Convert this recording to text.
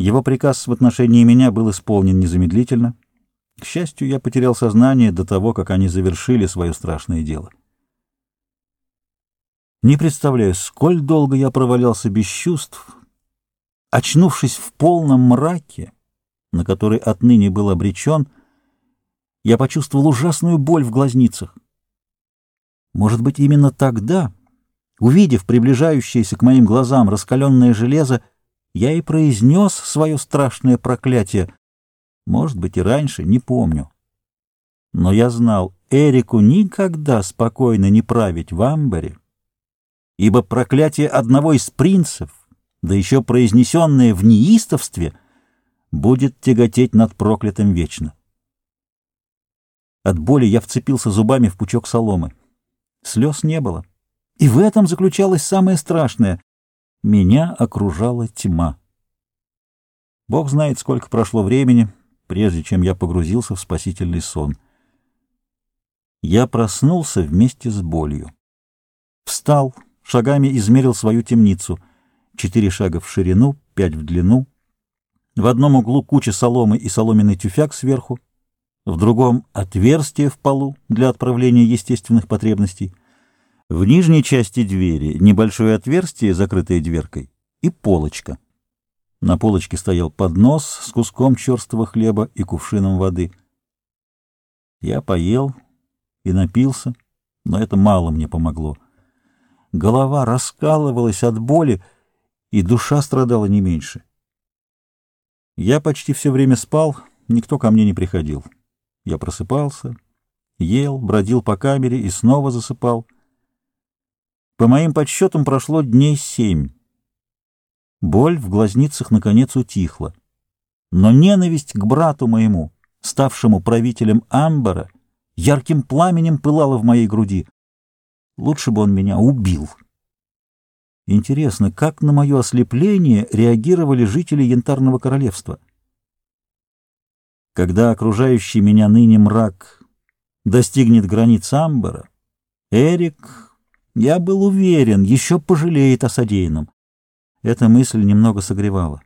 Его приказ в отношении меня был исполнен незамедлительно. К счастью, я потерял сознание до того, как они завершили свое страшное дело. Не представляю, сколь долго я провалялся без чувств, очнувшись в полном мраке, на который отныне был обречен, я почувствовал ужасную боль в глазницах. Может быть, именно тогда, увидев приближающееся к моим глазам раскаленное железо, я и произнес свое страшное проклятие. Может быть, и раньше, не помню. Но я знал, Эрику никогда спокойно не править в Амбаре, ибо проклятие одного из принцев, да еще произнесенное в неистовстве, будет тяготеть над проклятым вечно. От боли я вцепился зубами в пучок соломы. Слез не было. И в этом заключалось самое страшное. Меня окружала тьма. Бог знает, сколько прошло времени, прежде чем я погрузился в спасительный сон. Я проснулся вместе с болью. Встал, шагами измерил свою темницу. Четыре шага в ширину, пять в длину. В одном углу куча соломы и соломенный тюфяк сверху, в другом — отверстие в полу для отправления естественных потребностей, в нижней части двери небольшое отверстие, закрытое дверкой, и полочка. На полочке стоял поднос с куском черстого хлеба и кувшином воды. Я поел и напился, но это мало мне помогло. Голова раскалывалась от боли, и душа страдала не меньше. Я почти все время спал, никто ко мне не приходил. Я просыпался, ел, бродил по камере и снова засыпал — по моим подсчетам прошло дней семь. Боль в глазницах наконец утихла. Но ненависть к брату моему, ставшему правителем Амбара, ярким пламенем пылала в моей груди. Лучше бы он меня убил. Интересно, как на мое ослепление реагировали жители Янтарного королевства? Когда окружающий меня ныне мрак достигнет границ Амбара, Эрик я был уверен, еще пожалеет о содеянном. Эта мысль немного согревала.